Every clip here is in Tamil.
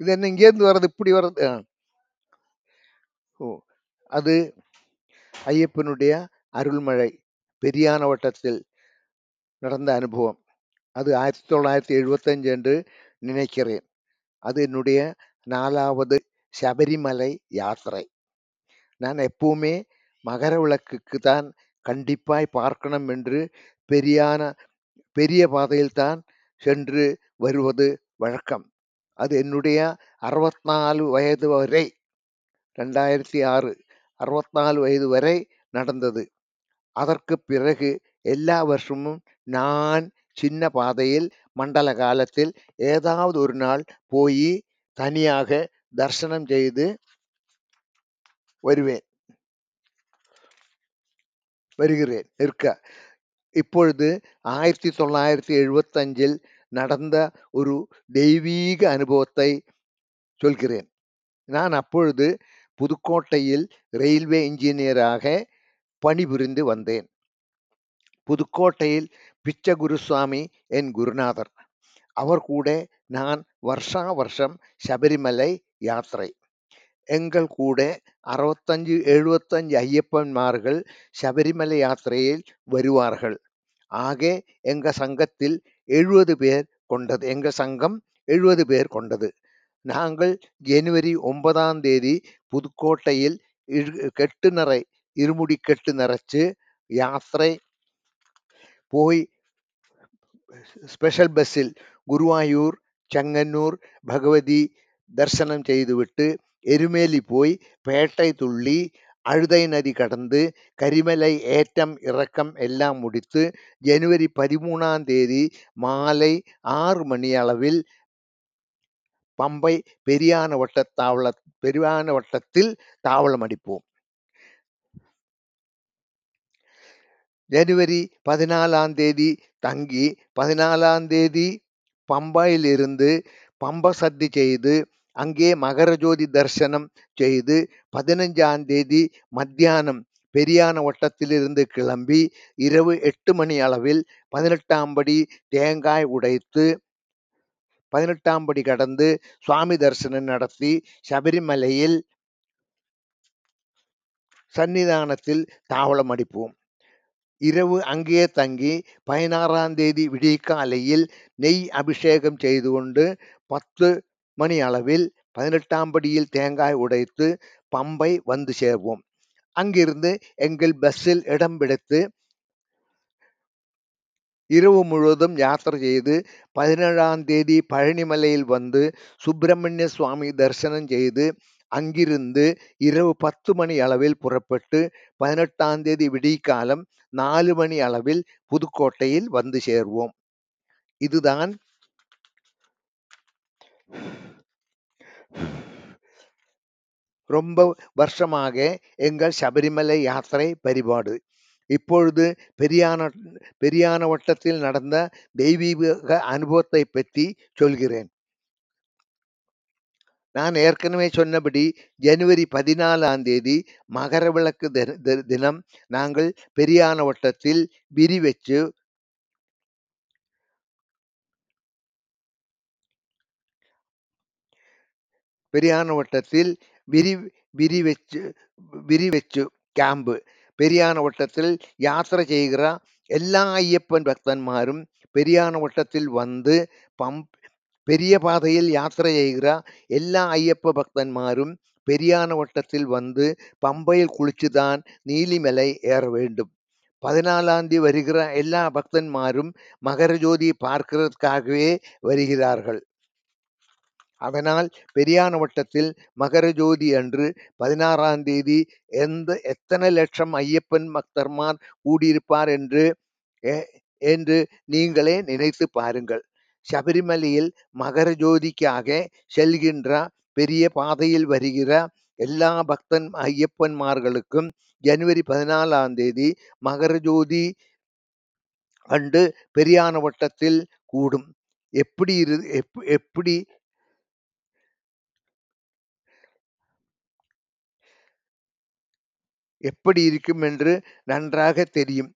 இது என்ன இங்கேருந்து வர்றது இப்படி வர்றது? ஆ. ஓ. அது ஐயப்பனுடைய அருள்மழை பெரியான வட்டத்தில் நடந்த அனுபவம். அது ஆயிரத்தி தொள்ளாயிரத்தி எழுபத்தஞ்சு என்று நினைக்கிறேன். அது என்னுடைய நாலாவது சபரிமலை யாத்திரை. நான் எப்பவுமே மகர விளக்குக்கு தான் கண்டிப்பாய் பார்க்கணும் என்று பெரியான பெரிய பாதையில் தான் சென்று வருவது வழக்கம். அது என்னுடைய அறுபத்நாலு வயது வரை ரெண்டாயிரத்தி ஆறு அறுபத்நாலு வயது வரை நடந்தது. அதற்கு பிறகு எல்லா வருஷமும் நான் சின்ன பாதையில் மண்டல காலத்தில் ஏதாவது ஒரு நாள் போய் தனியாக தர்சனம் செய்து வருவேன். வருகிறேன் இருக்க. இப்பொழுது ஆயிரத்தி தொள்ளாயிரத்தி எழுபத்தஞ்சில் நடந்த ஒரு தெய்வீக அனுபவத்தை சொல்கிறேன். நான் அப்பொழுது புதுக்கோட்டையில் ரயில்வே இன்ஜினியராக பணிபுரிந்து வந்தேன். புதுக்கோட்டையில் பிச்ச குருசுவாமி என் குருநாதர். அவர் கூட நான் வருஷா வருஷம் சபரிமலை யாத்திரை. எங்கள் கூட அறுபத்தஞ்சு எழுபத்தஞ்சு ஐயப்பன்மார்கள் சபரிமலை யாத்திரையில் வருவார்கள். ஆக எங்க சங்கத்தில் எழுபது பேர் கொண்டது. எங்க சங்கம் எழுபது பேர் கொண்டது. நாங்கள் ஜனவரி ஒன்பதாம் தேதி புதுக்கோட்டையில் கெட்டு நிறை இருமுடி கெட்டு நிறைச்சு யாத்திரை போய் ஸ்பெஷல் பஸ்ஸில் குருவாயூர் செங்கன்னூர் பகவதி தரிசனம் செய்துவிட்டு எருமேலி போய் பேட்டை துள்ளி அழுதை நதி கடந்து கரிமலை ஏற்றம் இறக்கம் எல்லாம் முடித்து ஜனவரி பதிமூணாம் தேதி மாலை ஆறு மணி அளவில் பம்பை பெரியான வட்ட தாவள பெரியான வட்டத்தில் தாவளம் அடிப்போம். ஜனவரி பதினாலாம் தேதி தங்கி பதினாலாம் தேதி பம்பாயிலிருந்து பம்ப சத்தி செய்து அங்கே மகரஜோதி தரிசனம் செய்து பதினஞ்சாம் தேதி மத்தியானம் பெரியான வட்டத்திலிருந்து கிளம்பி இரவு எட்டு மணி அளவில் பதினெட்டாம் படி தேங்காய் உடைத்து பதினெட்டாம் படி கடந்து சுவாமி தரிசனம் நடத்தி சபரிமலையில் சன்னிதானத்தில் தாவளம் அடிப்போம். இரவு அங்கே தங்கி பதினாறாம் தேதி விடியற்காலையில் நெய் அபிஷேகம் செய்து கொண்டு பத்து மணி அளவில் பதினெட்டாம் படியில் தேங்காய் உடைத்து பம்பை வந்து சேர்வோம். அங்கிருந்து எங்கள் பஸ்ஸில் இடம் பிடித்து இரவு முழுவதும் யாத்திரை செய்து பதினேழாம் தேதி பழனிமலையில் வந்து சுப்பிரமணிய சுவாமி தரிசனம் செய்து அங்கிருந்து இரவு பத்து மணி அளவில் புறப்பட்டு பதினெட்டாம் தேதி விடிகாலம் நாலு மணி அளவில் புதுக்கோட்டையில் வந்து சேர்வோம். இதுதான் ரொம்ப வருஷமாக எங்கள் சபரிமலை யாத்திரை பரிபாடு. இப்பொழுது பெரியான பெரியான வட்டத்தில் நடந்த தெய்வீக அனுபவத்தை பற்றி சொல்கிறேன். நான் ஏற்கனவே சொன்னபடி ஜனவரி பதினாலாம் தேதி மகர விளக்கு தி- தினம் நாங்கள் பெரியான வட்டத்தில் விரி வச்சு பெரியான வட்டத்தில் விரி விரி வச்சு விரி வச்சு ക്യാമ്പ് പെരിയാന വട്ടത്തിൽ യാത്ര ചെയ്യുക എല്ലാ അയ്യപ്പൻ ഭക്തന്മാരും പെരിയാന വട്ടത്തിൽ വന്ന് പം பெரிய பாதையில் யாத்திரை செய்கிற எல்லா ஐயப்ப பக்தன்மாரும் பெரியான வட்டத்தில் வந்து பம்பையில் குளிச்சுதான் நீலிமலை ஏற வேண்டும் பதினாலாம் தேதி வருகிற எல்லா பக்தன்மாரும் மகர ஜோதி பார்க்கிறதுக்காகவே வருகிறார்கள் அதனால் பெரியான வட்டத்தில் மகர ஜோதி அன்று பதினாறாம் தேதி எந்த எத்தனை லட்சம் ஐயப்பன் பக்தர்மார் கூடியிருப்பார் என்று என்று நீங்களே நினைத்து பாருங்கள். சபரிமலையில் மகர ஜோதிக்காக செல்கின்ற பெரிய பாதையில் வருகிற எல்லா பக்தன் ஐயப்பன்மார்களுக்கும் ஜனவரி பதினாலாம் தேதி மகர ஜோதி அன்று பெரியான வட்டத்தில் கூடும். எப்படி இரு எப்- எப்படி எப்படி இருக்கும் என்று நன்றாக தெரியும்.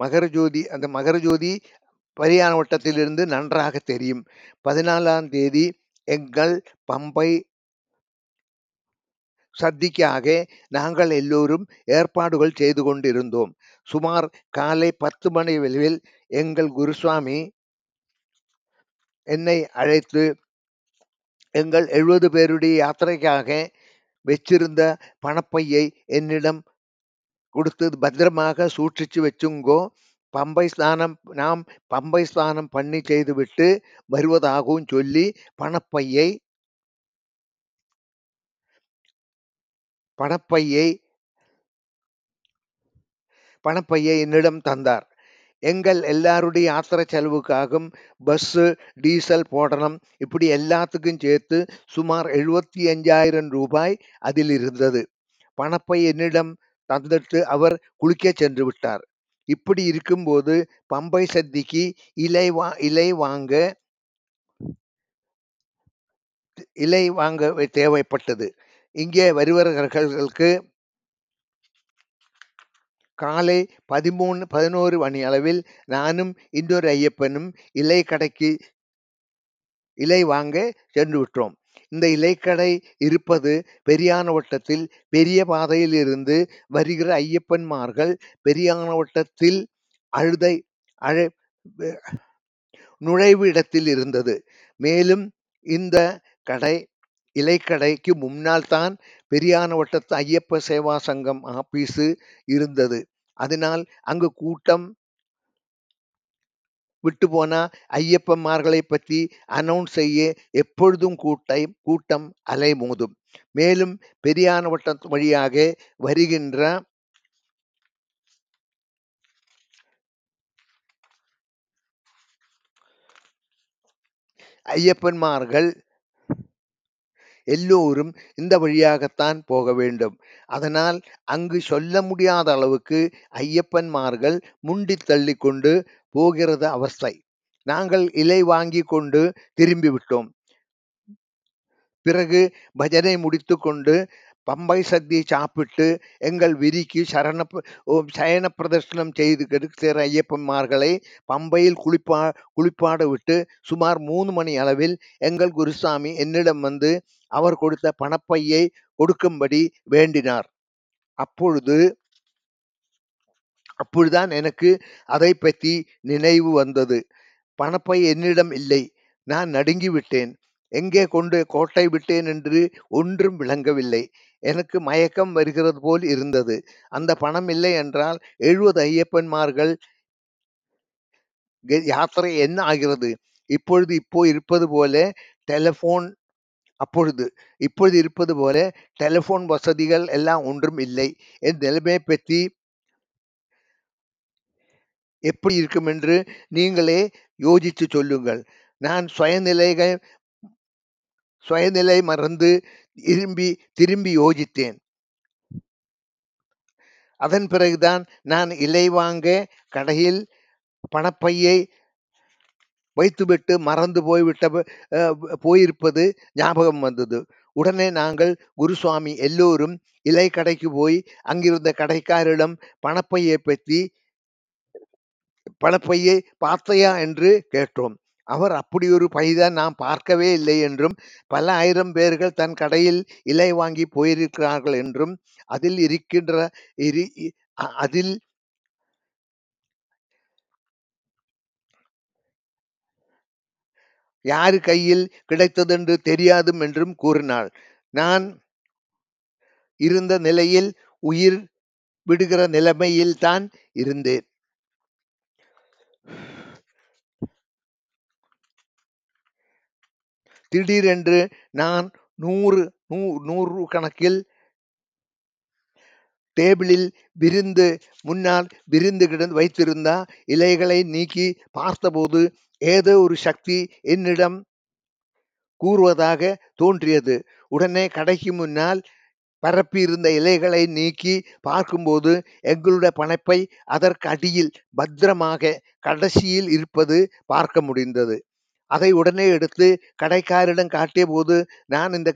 மகர ஜோதி அந்த மகர ஜோதி பரியான வட்டத்திலிருந்து நன்றாக தெரியும். பதினாலாம் தேதி எங்கள் பம்பை சத்திக்காக நாங்கள் எல்லோரும் ஏற்பாடுகள் செய்து கொண்டிருந்தோம். சுமார் காலை பத்து மணி அளவில் எங்கள் குருசுவாமி என்னை அழைத்து எங்கள் எழுபது பேருடைய யாத்திரைக்காக வச்சிருந்த பணப்பையை என்னிடம் கொடுத்து பத்திரமாக சூட்சிச்சு வச்சுங்கோ பம்பை ஸ்நானம் நாம் பம்பை ஸ்நானம் பண்ணி செய்துவிட்டு வருவதாகவும் சொல்லி பணப்பையை பணப்பையை பணப்பையை என்னிடம் தந்தார். எங்கள் எல்லாருடைய யாத்திரை செலவுக்காகவும் பஸ்ஸு டீசல் போடணும் இப்படி எல்லாத்துக்கும் சேர்த்து சுமார் எழுபத்தி அஞ்சாயிரம் ரூபாய் அதில் இருந்தது. பணப்பை என்னிடம் தந்துட்டு அவர் குளிக்க சென்று விட்டார். இப்படி இருக்கும்போது பம்பை சந்திக்கு இலை வா இலை வாங்க இலை வாங்க தேவைப்பட்டது. இங்கே வருவர்களுக்கு காலை பதிமூணு பதினோரு மணி அளவில் நானும் இன்னொரு ஐயப்பனும் இலை கடைக்கு இலை வாங்க சென்று விட்டோம். இந்த இலைக்கடை இருப்பது பெரியானவட்டத்தில் பெரிய பாதையில் இருந்து வருகிற ஐயப்பன்மார்கள் பெரியானவட்டத்தில் அழுதை அழை நுழைவு இடத்தில் இருந்தது. மேலும் இந்த கடை இலைக்கடைக்கு முன்னால் தான் பெரியானவட்டத்து ஐயப்ப சேவா சங்கம் ஆபீஸு இருந்தது. அதனால் அங்கு கூட்டம் விட்டு போனா ஐயப்பன்மார்களை பற்றி அனௌன்ஸ் செய்ய எப்பொழுதும் கூட்டை கூட்டம் அலைமோதும். மேலும் பெரியான வட்டம் வழியாக வருகின்ற ஐயப்பன்மார்கள் எல்லோரும் இந்த வழியாகத்தான் போக வேண்டும். அதனால் அங்கு சொல்ல முடியாத அளவுக்கு ஐயப்பன்மார்கள் முண்டி தள்ளி கொண்டு போகிறது அவஸ்தை நாங்கள் இலை வாங்கி கொண்டு திரும்பி விட்டோம் பிறகு பஜனை முடித்து கொண்டு பம்பை சத்தி சாப்பிட்டு எங்கள் விரிக்கு சரண சயன பிரதர்ஷனம் செய்து கெடுக்கிற ஐயப்பன்மார்களை பம்பையில் குளிப்பா குளிப்பாட விட்டு சுமார் மூணு மணி அளவில் எங்கள் குருசாமி என்னிடம் வந்து அவர் கொடுத்த பணப்பையை கொடுக்கும்படி வேண்டினார். அப்பொழுது அப்பொழுதுதான் எனக்கு அதை பற்றி நினைவு வந்தது. பணப்பை என்னிடம் இல்லை. நான் நடுங்கி விட்டேன் எங்கே கொண்டு கோட்டை விட்டேன் என்று ஒன்றும் விளங்கவில்லை. எனக்கு மயக்கம் வருகிறது போல் இருந்தது. அந்த பணம் இல்லை என்றால் எழுபது ஐயப்பன்மார்கள் யாத்திரை என்ன ஆகிறது? இப்பொழுது இப்போ இருப்பது போல டெலிஃபோன் அப்பொழுது இப்பொழுது இருப்பது போல டெலிஃபோன் வசதிகள் எல்லாம் ஒன்றும் இல்லை. என் நிலைமையை பற்றி எப்படி இருக்கும் என்று நீங்களே யோசித்து சொல்லுங்கள். நான் சுயநிலைகள் சுயநிலை மறந்து திரும்பி திரும்பி யோசித்தேன். அதன் பிறகுதான் நான் இலை வாங்க கடையில் பணப்பையை வைத்துவிட்டு மறந்து போய்விட்ட போயிருப்பது ஞாபகம் வந்தது. உடனே நாங்கள் குருசுவாமி எல்லோரும் இலை கடைக்கு போய் அங்கிருந்த கடைக்காரிடம் பணப்பையை பற்றி பணப்பையை பார்த்தையா என்று கேட்டோம். அவர் அப்படி ஒரு பைதான் நாம் பார்க்கவே இல்லை என்றும் பல ஆயிரம் பேர்கள் தன் கடையில் இலை வாங்கி போயிருக்கிறார்கள் என்றும் அதில் இருக்கின்ற இரு அதில் யாரு கையில் கிடைத்ததென்று தெரியாதும் என்றும் கூறினாள். நான் இருந்த நிலையில் உயிர் விடுகிற நிலைமையில் தான் இருந்தேன். திடீரென்று நான் நூறு நூ நூறு கணக்கில் டேபிளில் விருந்து முன்னால் விருந்து கிடந்து வைத்திருந்த இலைகளை நீக்கி பார்த்தபோது ஏதோ ஒரு சக்தி என்னிடம் கூறுவதாக தோன்றியது. உடனே கடைக்கு முன்னால் பரப்பி இருந்த இலைகளை நீக்கி பார்க்கும்போது எங்களுடைய பணப்பை அதற்கு அடியில் பத்திரமாக கடைசியில் இருப்பது பார்க்க முடிந்தது அதை உடனே எடுத்து கடைக்காரிடம் காட்டிய போது நான் இந்த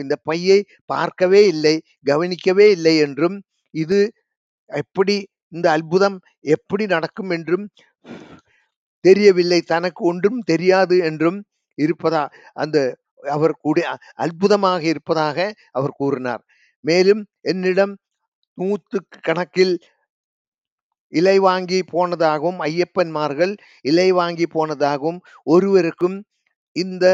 இந்த பையை பார்க்கவே இல்லை கவனிக்கவே இல்லை என்றும் இது எப்படி இந்த அற்புதம் எப்படி நடக்கும் என்றும் தெரியவில்லை தனக்கு ஒன்றும் தெரியாது என்றும் இருப்பதா அந்த அவர் கூடிய அற்புதமாக இருப்பதாக அவர் கூறினார். மேலும் என்னிடம் நூத்துக்கு கணக்கில் இலை வாங்கி போனதாகவும், ஐயப்பன்மார்கள் இலை வாங்கி போனதாகவும், ஒருவருக்கும் இந்த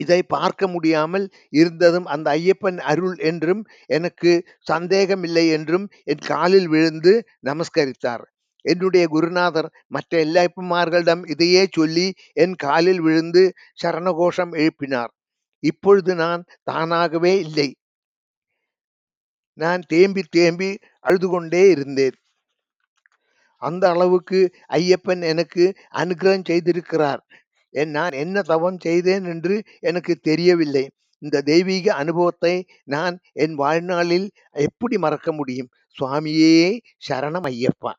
இதை பார்க்க முடியாமல் இருந்ததும் அந்த ஐயப்பன் அருள் என்றும் எனக்கு சந்தேகமில்லை என்றும் என் காலில் விழுந்து நமஸ்கரித்தார். என்னுடைய குருநாதர் மற்ற எல்லாையப்பன்மார்களிடம் இதையே சொல்லி என் காலில் விழுந்து சரணகோஷம் எழுப்பினார். இப்பொழுது நான் தானாகவே இல்லை. நான் தேம்பி தேம்பி அழுது கொண்டே இருந்தேன். அந்த அளவுக்கு ஐயப்பன் எனக்கு அனுக்கிரகம் செய்திருக்கிறார். என் நான் என்ன தவம் செய்தேன் என்று எனக்கு தெரியவில்லை. இந்த தெய்வீக அனுபவத்தை நான் என் வாழ்நாளில் எப்படி மறக்க முடியும்? சுவாமியே சரணம் ஐயப்பா!